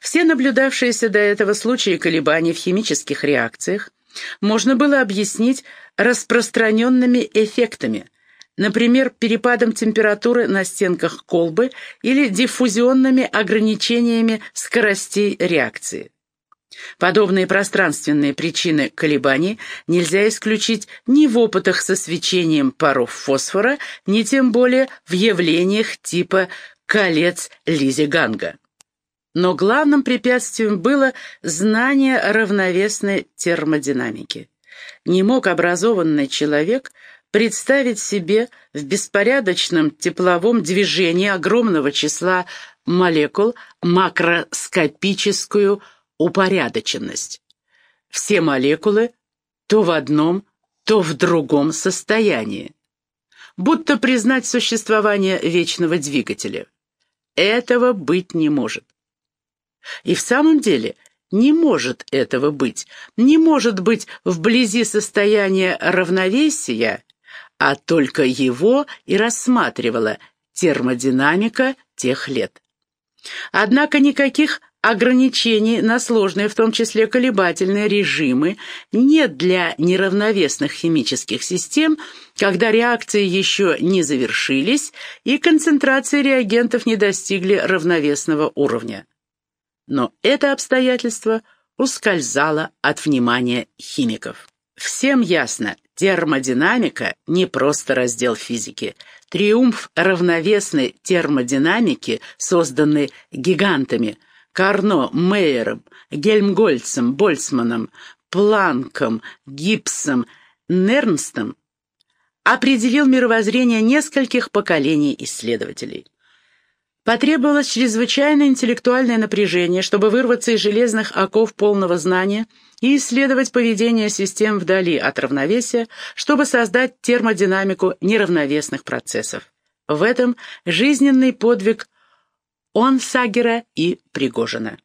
Все наблюдавшиеся до этого случаи колебаний в химических реакциях можно было объяснить распространенными эффектами, например, перепадом температуры на стенках колбы или диффузионными ограничениями скоростей реакции. Подобные пространственные причины колебаний нельзя исключить ни в опытах со свечением паров фосфора, ни тем более в явлениях типа колец Лизи-Ганга. Но главным препятствием было знание равновесной термодинамики. Не мог образованный человек представить себе в беспорядочном тепловом движении огромного числа молекул макроскопическую упорядоченность. Все молекулы то в одном, то в другом состоянии. Будто признать существование вечного двигателя. Этого быть не может. И в самом деле не может этого быть. Не может быть вблизи состояния равновесия, а только его и рассматривала термодинамика тех лет. Однако никаких ограничений на сложные, в том числе колебательные режимы, нет для неравновесных химических систем, когда реакции еще не завершились и концентрации реагентов не достигли равновесного уровня. Но это обстоятельство ускользало от внимания химиков. Всем ясно, термодинамика — не просто раздел физики. Триумф равновесной термодинамики, созданный гигантами — Карно, Мейером, Гельмгольцем, Больцманом, Планком, Гибсом, Нернстом определил мировоззрение нескольких поколений исследователей. Потребовалось чрезвычайное интеллектуальное напряжение, чтобы вырваться из железных оков полного знания и исследовать поведение систем вдали от равновесия, чтобы создать термодинамику неравновесных процессов. В этом жизненный подвиг Онсагера и Пригожина.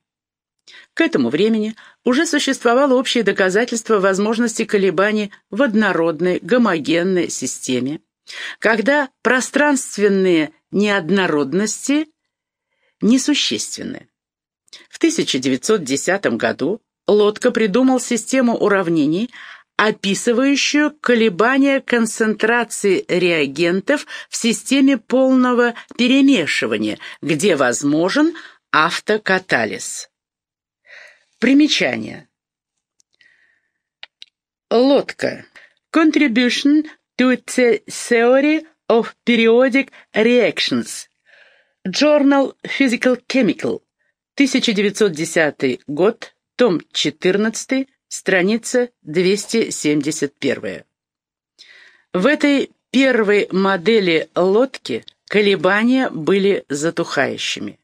К этому времени уже существовало общее доказательство возможности колебаний в однородной гомогенной системе, когда пространственные неоднородности несущественны. В 1910 году Лодка придумал систему уравнений, описывающую колебания концентрации реагентов в системе полного перемешивания, где возможен автокатализ. Примечание. Лодка. Contribution to the Theory of Periodic Reactions. Journal Physical Chemical. 1910 год, том 14, Страница 271. В этой первой модели лодки колебания были затухающими.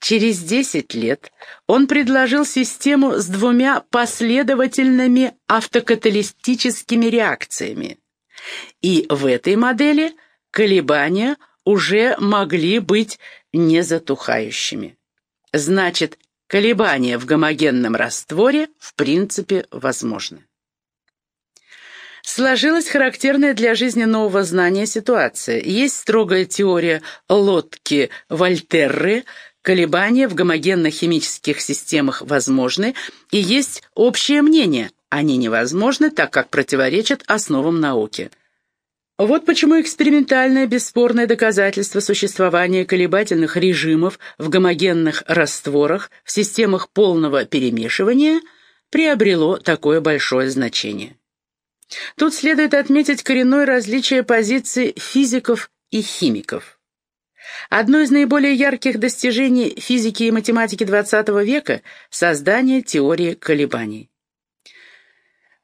Через 10 лет он предложил систему с двумя последовательными автокаталистическими реакциями. И в этой модели колебания уже могли быть незатухающими. Значит, Колебания в гомогенном растворе в принципе возможны. Сложилась характерная для жизни нового знания ситуация. Есть строгая теория лодки Вольтерры, колебания в гомогенных химических системах возможны, и есть общее мнение, они невозможны, так как противоречат основам науки. Вот почему экспериментальное бесспорное доказательство существования колебательных режимов в гомогенных растворах в системах полного перемешивания приобрело такое большое значение. Тут следует отметить коренное различие позиций физиков и химиков. Одно из наиболее ярких достижений физики и математики XX века – создание теории колебаний.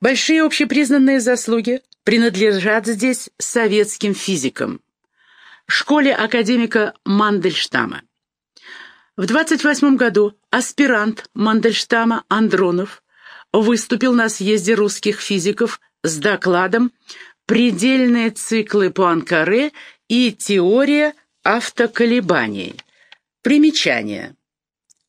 Большие общепризнанные заслуги принадлежат здесь советским физикам, школе академика Мандельштама. В 28 году аспирант Мандельштама Андронов выступил на съезде русских физиков с докладом «Предельные циклы Пуанкаре и теория автоколебаний». Примечание.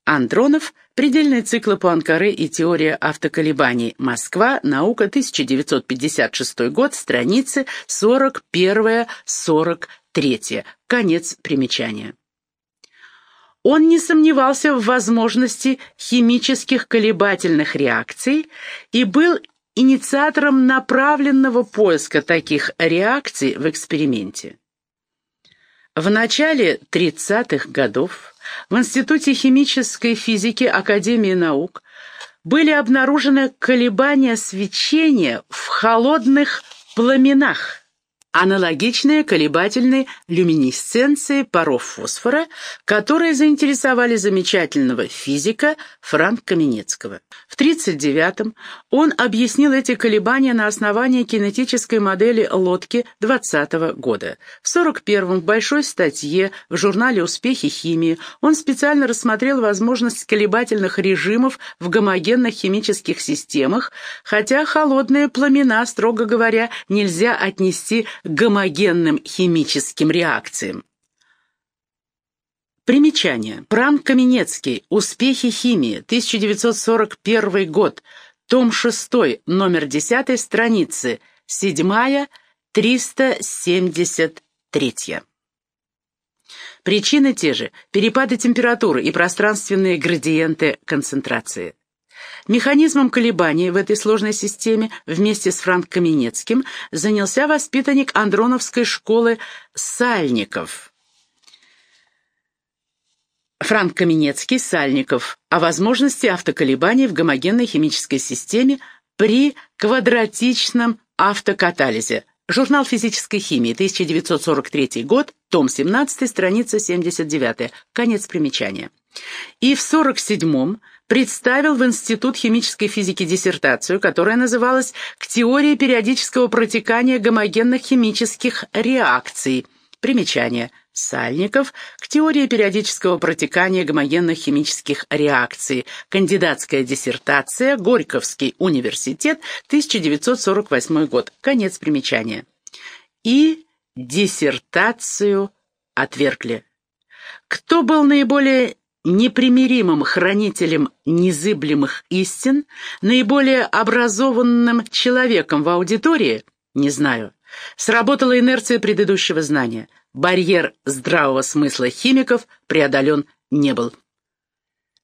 Андронов – Предельные циклы Пуанкаре и теория автоколебаний. Москва. Наука. 1956 год. Страницы 41-43. Конец примечания. Он не сомневался в возможности химических колебательных реакций и был инициатором направленного поиска таких реакций в эксперименте. В начале 30-х годов в Институте химической физики Академии наук были обнаружены колебания свечения в холодных пламенах аналогичные колебательной люминесценции паров фосфора, которые заинтересовали замечательного физика Франк Каменецкого. В 1939-м он объяснил эти колебания на основании кинетической модели лодки 20 -го года. В 1941-м в большой статье в журнале «Успехи химии» он специально рассмотрел возможность колебательных режимов в гомогенных химических системах, хотя холодные пламена, строго говоря, нельзя отнести гомогенным химическим реакциям. Примечание. Пран Каменецкий. Успехи химии. 1941 год. Том 6. Номер 10. Страницы. 7. 373. Причины те же. Перепады температуры и пространственные градиенты концентрации. Механизмом колебаний в этой сложной системе вместе с Франк Каменецким занялся воспитанник Андроновской школы Сальников. Франк Каменецкий, Сальников, о возможности автоколебаний в гомогенной химической системе при квадратичном автокатализе. Журнал физической химии, 1943 год, том 17, страница 79, конец примечания. И в 47-м представил в Институт химической физики диссертацию, которая называлась «К теории периодического протекания гомогенных химических реакций». Примечание. Сальников к теории периодического протекания гомогенных химических реакций. Кандидатская диссертация. Горьковский университет. 1948 год. Конец примечания. И диссертацию отвергли. Кто был наиболее непримиримым хранителем незыблемых истин, наиболее образованным человеком в аудитории? Не знаю. Сработала инерция предыдущего знания. Барьер здравого смысла химиков преодолен не был.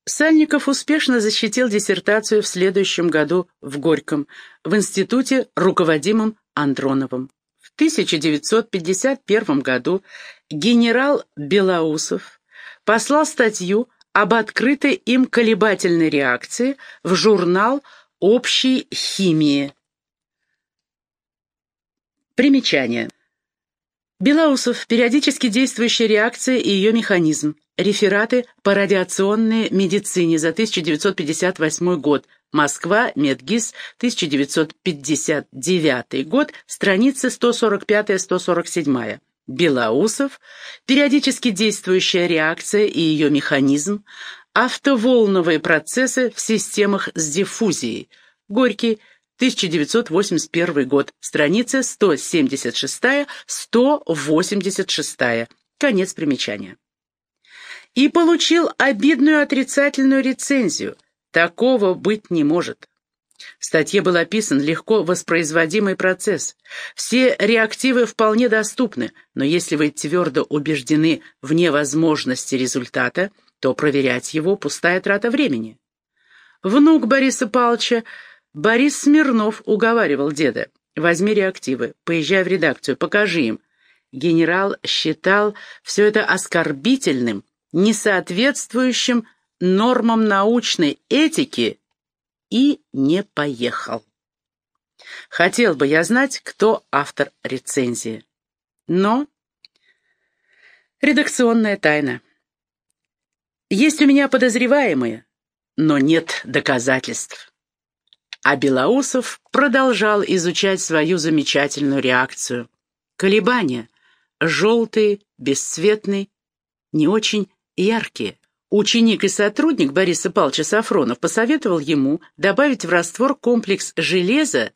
Сальников успешно защитил диссертацию в следующем году в Горьком, в институте, руководимом Андроновым. В 1951 году генерал Белоусов послал статью об открытой им колебательной реакции в журнал общей химии. Примечание. Белоусов. Периодически действующая реакция и ее механизм. Рефераты по радиационной медицине за 1958 год. Москва, Медгиз, 1959 год, страницы 145-147. Белоусов, периодически действующая реакция и ее механизм, автоволновые процессы в системах с диффузией. Горький, 1981 год, страница 176-186, конец примечания. И получил обидную отрицательную рецензию. Такого быть не может. В статье был описан легко воспроизводимый процесс. Все реактивы вполне доступны, но если вы твердо убеждены в невозможности результата, то проверять его – пустая трата времени. Внук Бориса Павловича, Борис Смирнов, уговаривал деда. «Возьми реактивы, поезжай в редакцию, покажи им». Генерал считал все это оскорбительным, несоответствующим нормам научной этики и не поехал. Хотел бы я знать, кто автор рецензии. Но редакционная тайна. Есть у меня подозреваемые, но нет доказательств. А Белоусов продолжал изучать свою замечательную реакцию. Колебания, желтые, бесцветные, не очень яркие. Ученик и сотрудник Бориса Павловича Сафронов посоветовал ему добавить в раствор комплекс железа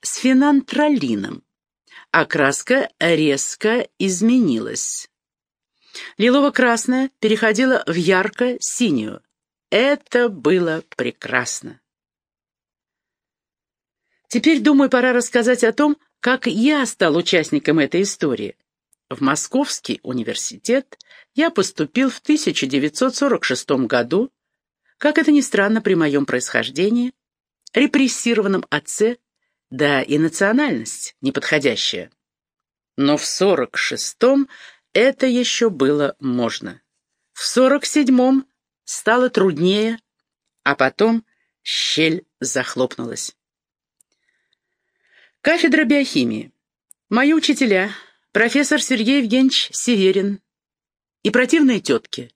с фенантролином. Окраска резко изменилась. Лилово-красная переходила в ярко-синюю. Это было прекрасно. Теперь, думаю, пора рассказать о том, как я стал участником этой истории. В Московский университет я поступил в 1946 году, как это ни странно при моем происхождении, репрессированном отце, да и национальность неподходящая. Но в 46-м это еще было можно. В 47-м стало труднее, а потом щель захлопнулась. Кафедра биохимии. Мои учителя, профессор Сергей Евгеньевич Северин и противные тетки.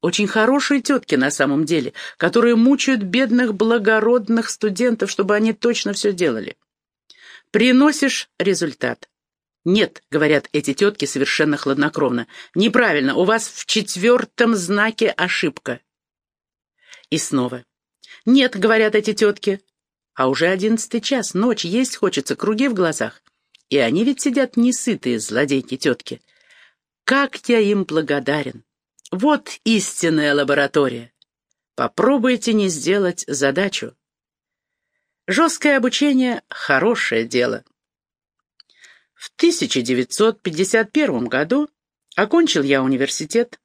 Очень хорошие тетки на самом деле, которые мучают бедных благородных студентов, чтобы они точно все делали. Приносишь результат. «Нет», — говорят эти тетки совершенно хладнокровно. «Неправильно, у вас в четвертом знаке ошибка». И снова. «Нет», — говорят эти тетки. А уже одиннадцатый час, ночь, есть хочется, круги в глазах. И они ведь сидят несытые, злодейки-тетки. Как я им благодарен. Вот истинная лаборатория. Попробуйте не сделать задачу. Жесткое обучение — хорошее дело. В 1951 году окончил я университет,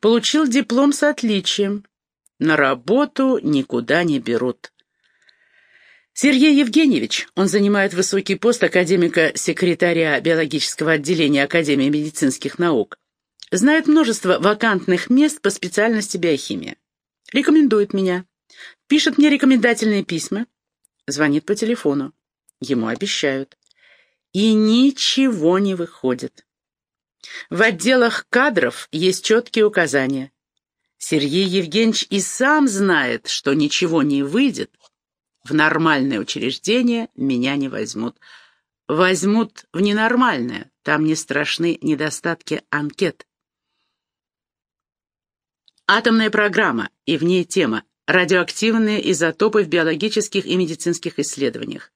получил диплом с отличием. На работу никуда не берут. Сергей Евгеньевич, он занимает высокий пост академика-секретаря биологического отделения Академии медицинских наук, знает множество вакантных мест по специальности биохимия. Рекомендует меня, пишет мне рекомендательные письма, звонит по телефону. Ему обещают. И ничего не выходит. В отделах кадров есть четкие указания. Сергей Евгеньевич и сам знает, что ничего не выйдет, в нормальное учреждение меня не возьмут. Возьмут в ненормальное, там не страшны недостатки анкет. Атомная программа и в ней тема «Радиоактивные изотопы в биологических и медицинских исследованиях».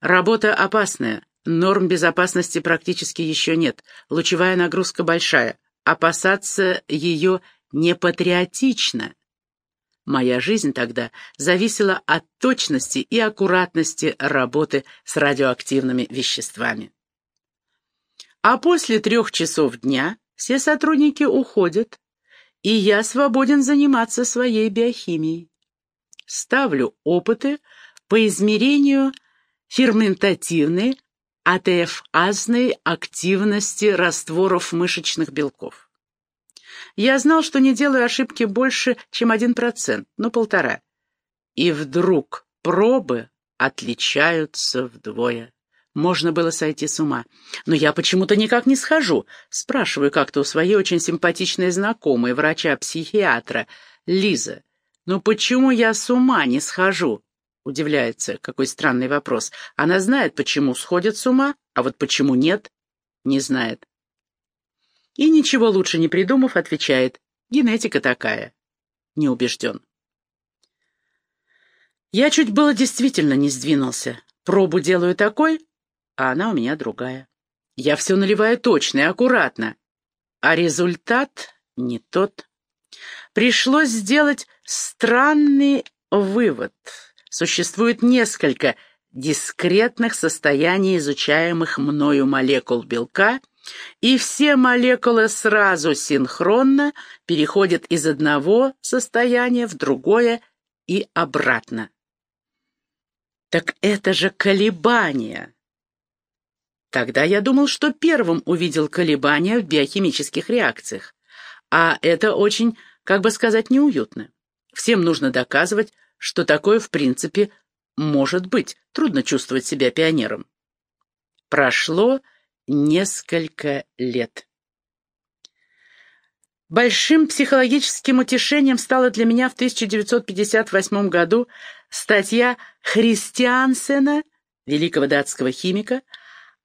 Работа опасная, норм безопасности практически еще нет, лучевая нагрузка большая, опасаться ее непатриотично. Моя жизнь тогда зависела от точности и аккуратности работы с радиоактивными веществами. А после трех часов дня все сотрудники уходят, и я свободен заниматься своей биохимией. Ставлю опыты по измерению ферментативной АТФ-азной активности растворов мышечных белков. Я знал, что не делаю ошибки больше, чем один процент, ну полтора. И вдруг пробы отличаются вдвое. Можно было сойти с ума. Но я почему-то никак не схожу. Спрашиваю как-то у своей очень симпатичной знакомой, врача-психиатра, Лиза. «Ну почему я с ума не схожу?» Удивляется, какой странный вопрос. Она знает, почему сходит с ума, а вот почему нет, не знает. И ничего лучше не придумав, отвечает, генетика такая. Не убежден. Я чуть было действительно не сдвинулся. Пробу делаю такой, а она у меня другая. Я все наливаю точно и аккуратно, а результат не тот. Пришлось сделать странный вывод. Существует несколько дискретных состояний изучаемых мною молекул белка, и все молекулы сразу синхронно переходят из одного состояния в другое и обратно. Так это же колебания. Тогда я думал, что первым увидел колебания в биохимических реакциях. А это очень, как бы сказать, неуютно. Всем нужно доказывать, что такое в принципе может быть. Трудно чувствовать себя пионером. Прошло несколько лет. Большим психологическим утешением стала для меня в 1958 году статья Христиансена, великого датского химика,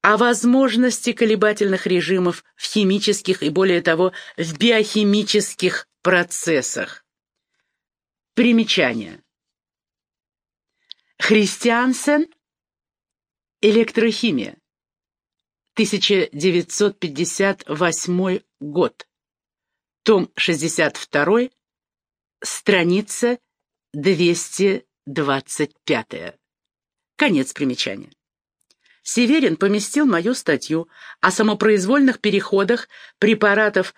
о возможности колебательных режимов в химических и, более того, в биохимических процессах. Примечание. Христиансен – электрохимия. 1958 год. Том 62, страница 225. Конец примечания. Северин поместил мою статью о самопроизвольных переходах препаратов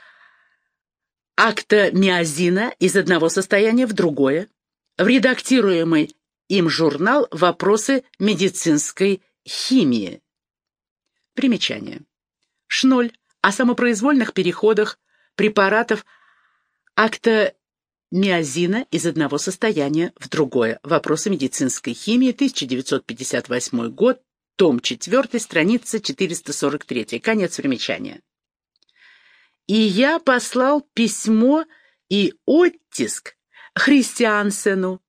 актомиозина из одного состояния в другое, в редактируемый им журнал «Вопросы медицинской химии». Примечание. Шноль о самопроизвольных переходах препаратов актомиозина из одного состояния в другое. Вопросы медицинской химии, 1958 год, том 4, страница 443. Конец примечания. И я послал письмо и оттиск Христиансену.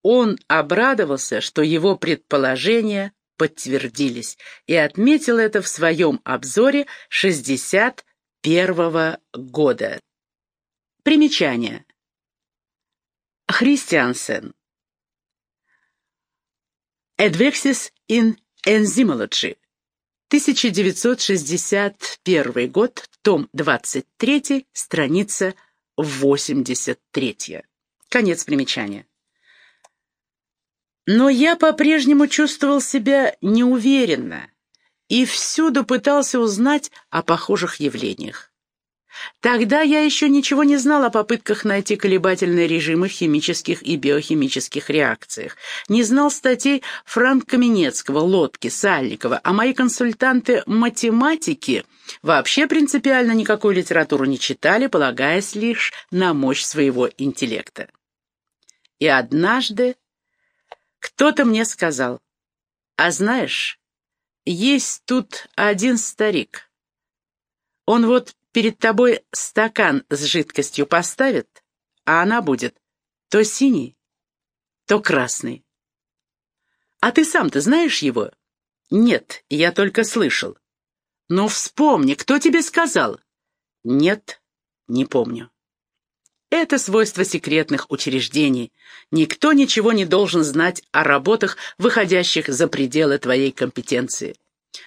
Он обрадовался, что его предположения подтвердились, и отметил это в своем обзоре 61 года. Примечание. Христиансен. Advexis in Enzymology. 1961 год, том 23, страница 83. Конец примечания. Но я по-прежнему чувствовал себя неуверенно и всюду пытался узнать о похожих явлениях. Тогда я еще ничего не знал о попытках найти колебательные режимы в химических и биохимических реакциях. Не знал статей Франка Каменецкого, Лодки, Сальникова, а мои консультанты-математики вообще принципиально никакую литературу не читали, полагаясь лишь на мощь своего интеллекта. И однажды кто-то мне сказал, «А знаешь, есть тут один старик. Он вот перед тобой стакан с жидкостью поставит, а она будет то синий, то красный. А ты сам-то знаешь его? Нет, я только слышал. Ну, вспомни, кто тебе сказал? Нет, не помню. Это свойство секретных учреждений. Никто ничего не должен знать о работах, выходящих за пределы твоей компетенции.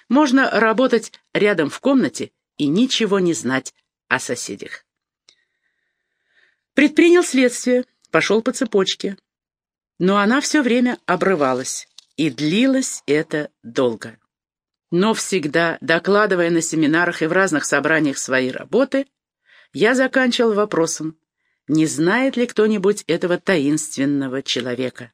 Можно работать рядом в комнате и ничего не знать о соседях. Предпринял следствие, пошел по цепочке. Но она все время обрывалась, и длилось это долго. Но всегда, докладывая на семинарах и в разных собраниях своей работы, я заканчивал вопросом, не знает ли кто-нибудь этого таинственного человека.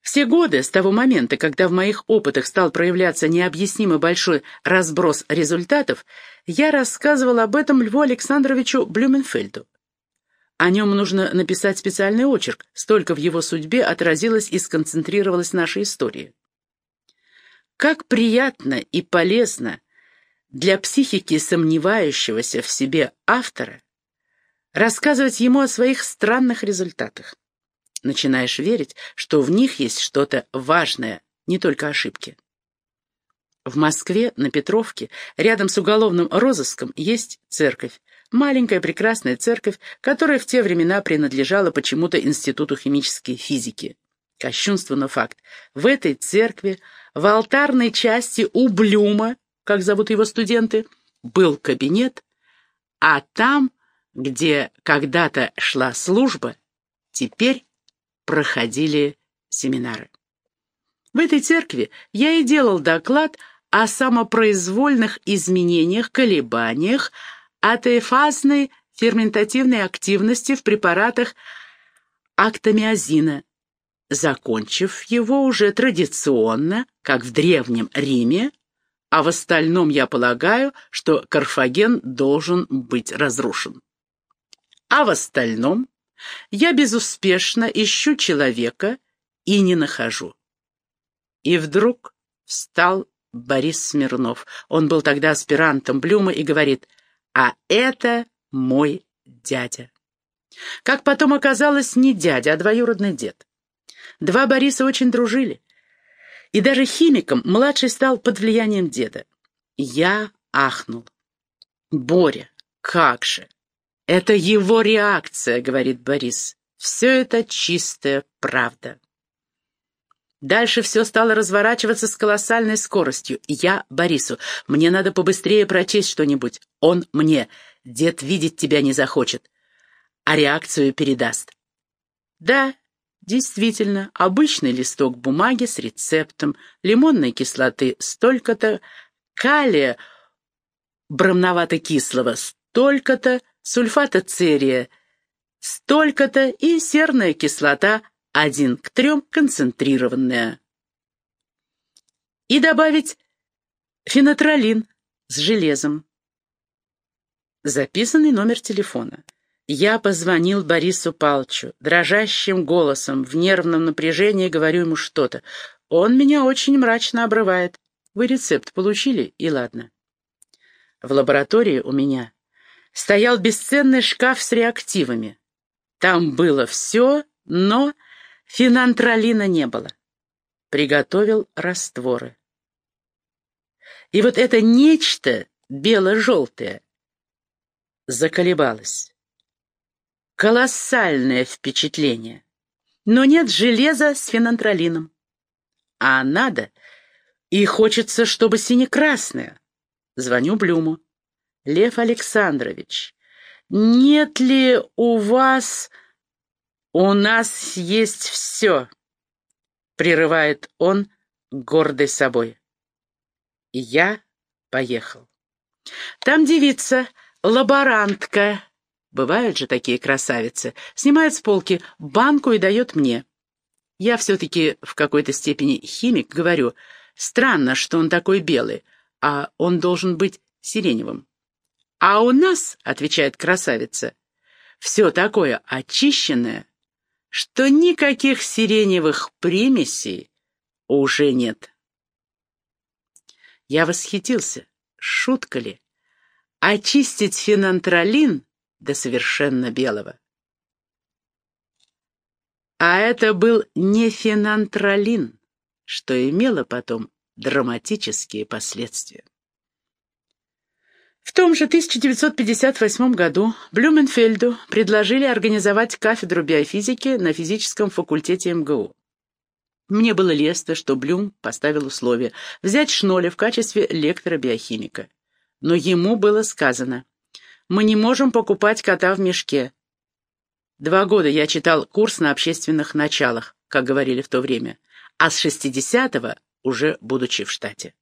Все годы, с того момента, когда в моих опытах стал проявляться необъяснимо большой разброс результатов, я рассказывал об этом Льву Александровичу Блюменфельду. О нем нужно написать специальный очерк, столько в его судьбе отразилось и сконцентрировалась наша история. Как приятно и полезно для психики сомневающегося в себе автора рассказывать ему о своих странных результатах. Начинаешь верить, что в них есть что-то важное, не только ошибки. В Москве, на Петровке, рядом с уголовным розыском, есть церковь. Маленькая прекрасная церковь, которая в те времена принадлежала почему-то Институту химической физики. Кощунство, но факт. В этой церкви, в алтарной части у Блюма, как зовут его студенты, был кабинет, а там, где когда-то шла служба, теперь проходили семинары. В этой церкви я и делал доклад о самопроизвольных изменениях, колебаниях, атеофазной ферментативной активности в препаратах актомиозина, закончив его уже традиционно, как в Древнем Риме, а в остальном я полагаю, что Карфаген должен быть разрушен. А в остальном я безуспешно ищу человека и не нахожу. И вдруг встал Борис Смирнов. Он был тогда аспирантом Блюма и говорит, «А это мой дядя». Как потом оказалось, не дядя, а двоюродный дед. Два Бориса очень дружили. И даже химиком младший стал под влиянием деда. Я ахнул. «Боря, как же! «Это его реакция», — говорит Борис. «Все это чистая правда». Дальше все стало разворачиваться с колоссальной скоростью. Я Борису. Мне надо побыстрее прочесть что-нибудь. Он мне. Дед видеть тебя не захочет. А реакцию передаст. Да, Действительно, обычный листок бумаги с рецептом, лимонной кислоты столько-то, калия бромновато-кислого столько-то, сульфата церия столько-то и серная кислота 1 к 3 концентрированная. И добавить фенотролин с железом. Записанный номер телефона. Я позвонил Борису Палчу, дрожащим голосом, в нервном напряжении говорю ему что-то. Он меня очень мрачно обрывает. Вы рецепт получили, и ладно. В лаборатории у меня стоял бесценный шкаф с реактивами. Там было все, но фенантролина не было. Приготовил растворы. И вот это нечто бело-желтое заколебалось. Колоссальное впечатление. Но нет железа с фенантролином. А надо, и хочется, чтобы сине-красное. Звоню Блюму. Лев Александрович, нет ли у вас... У нас есть все, прерывает он, гордый собой. Я поехал. Там девица, лаборантка, Бывают же такие красавицы. Снимает с полки банку и дает мне. Я все-таки в какой-то степени химик, говорю, странно, что он такой белый, а он должен быть сиреневым. А у нас, отвечает красавица, все такое очищенное, что никаких сиреневых примесей уже нет. Я восхитился. Шутка ли? Очистить фенантролин до совершенно белого. А это был не фенантролин, что имело потом драматические последствия. В том же 1958 году Блюменфельду предложили организовать кафедру биофизики на физическом факультете МГУ. Мне было лестно, что Блюм поставил условие взять Шноля в качестве лектора-биохимика. Но ему было сказано, мы не можем покупать кота в мешке. Два года я читал курс на общественных началах, как говорили в то время, а с 60-го уже будучи в штате.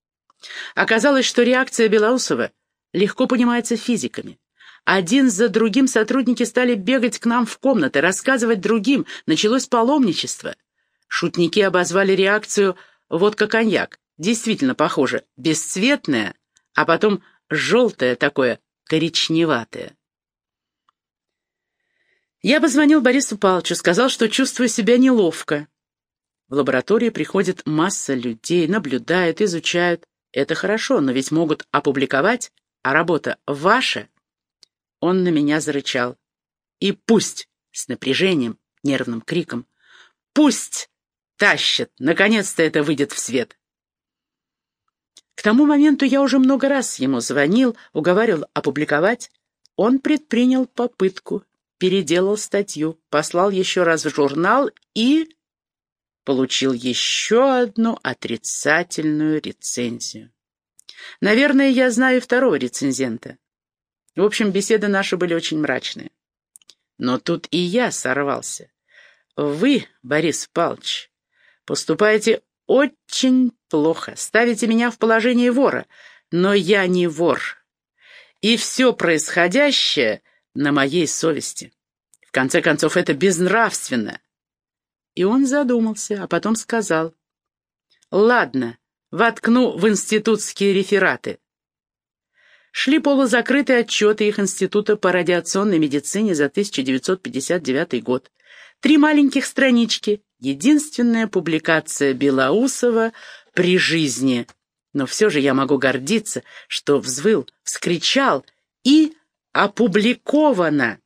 Оказалось, что реакция Белоусова легко понимается физиками. Один за другим сотрудники стали бегать к нам в комнаты, рассказывать другим, началось паломничество. Шутники обозвали реакцию водка-коньяк. Действительно похоже, бесцветное, а потом желтое такое, коричневатое. Я позвонил Борису Павловичу, сказал, что чувствую себя неловко. В лаборатории приходит масса людей, наблюдают, изучают. Это хорошо, но ведь могут опубликовать, а работа ваша. Он на меня зарычал. И пусть, с напряжением, нервным криком, пусть тащат, наконец-то это выйдет в свет. К тому моменту я уже много раз ему звонил, уговаривал опубликовать. Он предпринял попытку, переделал статью, послал еще раз в журнал и получил еще одну отрицательную рецензию. Наверное, я знаю второго рецензента. В общем, беседы наши были очень мрачные. Но тут и я сорвался. Вы, Борис Павлович, поступаете очень плохо. Ставите меня в положение вора. Но я не вор. И все происходящее на моей совести. В конце концов, это безнравственно. И он задумался, а потом сказал. Ладно, воткну в институтские рефераты. Шли полузакрытые отчеты их института по радиационной медицине за 1959 год. Три маленьких странички, единственная публикация Белоусова при жизни. Но все же я могу гордиться, что взвыл, вскричал и опубликовано.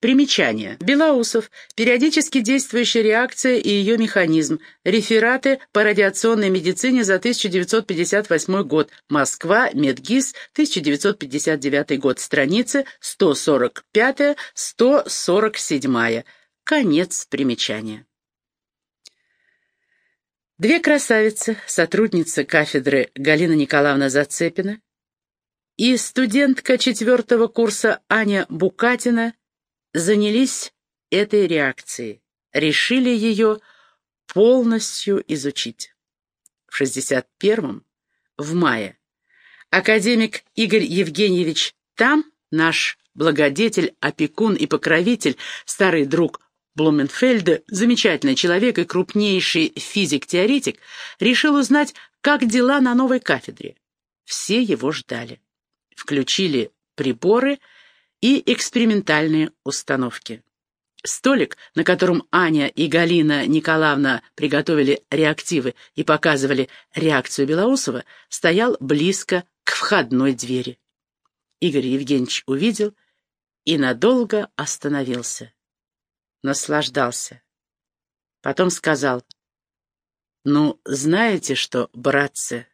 Примечание. Белоусов. Периодически действующая реакция и ее механизм. Рефераты по радиационной медицине за 1958 год. Москва. Медгиз. 1959 год. Страницы 145-147. Конец примечания. Две красавицы, сотрудница кафедры Галина Николаевна Зацепина и студентка четвертого курса Аня Букатина занялись этой реакцией. решили ее полностью изучить. В 61-м, в мае, академик Игорь Евгеньевич Там, наш благодетель, опекун и покровитель, старый друг Блуменфельда, замечательный человек и крупнейший физик-теоретик, решил узнать, как дела на новой кафедре. Все его ждали. Включили приборы и экспериментальные установки. Столик, на котором Аня и Галина Николаевна приготовили реактивы и показывали реакцию Белоусова, стоял близко к входной двери. Игорь Евгеньевич увидел и надолго остановился. Наслаждался. Потом сказал, «Ну, знаете что, братцы,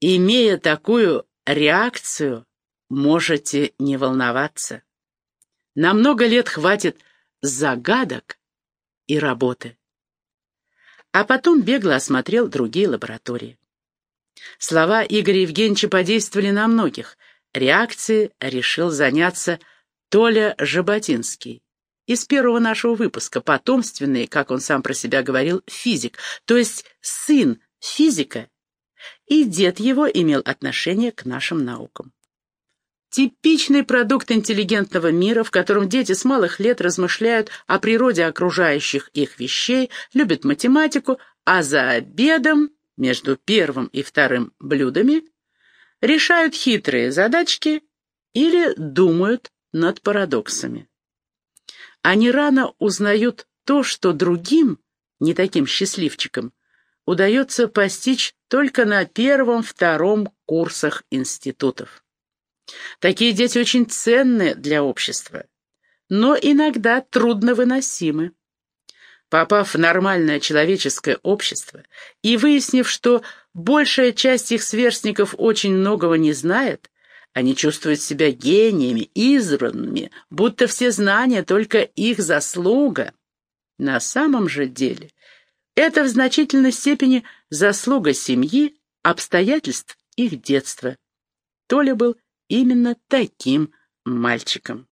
имея такую реакцию, можете не волноваться. На много лет хватит загадок и работы. А потом бегло осмотрел другие лаборатории. Слова Игоря Евгеньевича подействовали на многих. Реакцией решил заняться Толя Жаботинский. Из первого нашего выпуска, потомственный, как он сам про себя говорил, физик, то есть сын физика, и дед его имел отношение к нашим наукам. Типичный продукт интеллигентного мира, в котором дети с малых лет размышляют о природе окружающих их вещей, любят математику, а за обедом, между первым и вторым блюдами, решают хитрые задачки или думают над парадоксами. Они рано узнают то, что другим, не таким счастливчикам, удается постичь только на первом-втором курсах институтов. Такие дети очень ценны для общества, но иногда трудновыносимы. Попав в нормальное человеческое общество и выяснив, что большая часть их сверстников очень многого не знает, они чувствуют себя гениями, избранными, будто все знания только их заслуга. На самом же деле это в значительной степени заслуга семьи, обстоятельств их детства. Толя был именно таким мальчиком.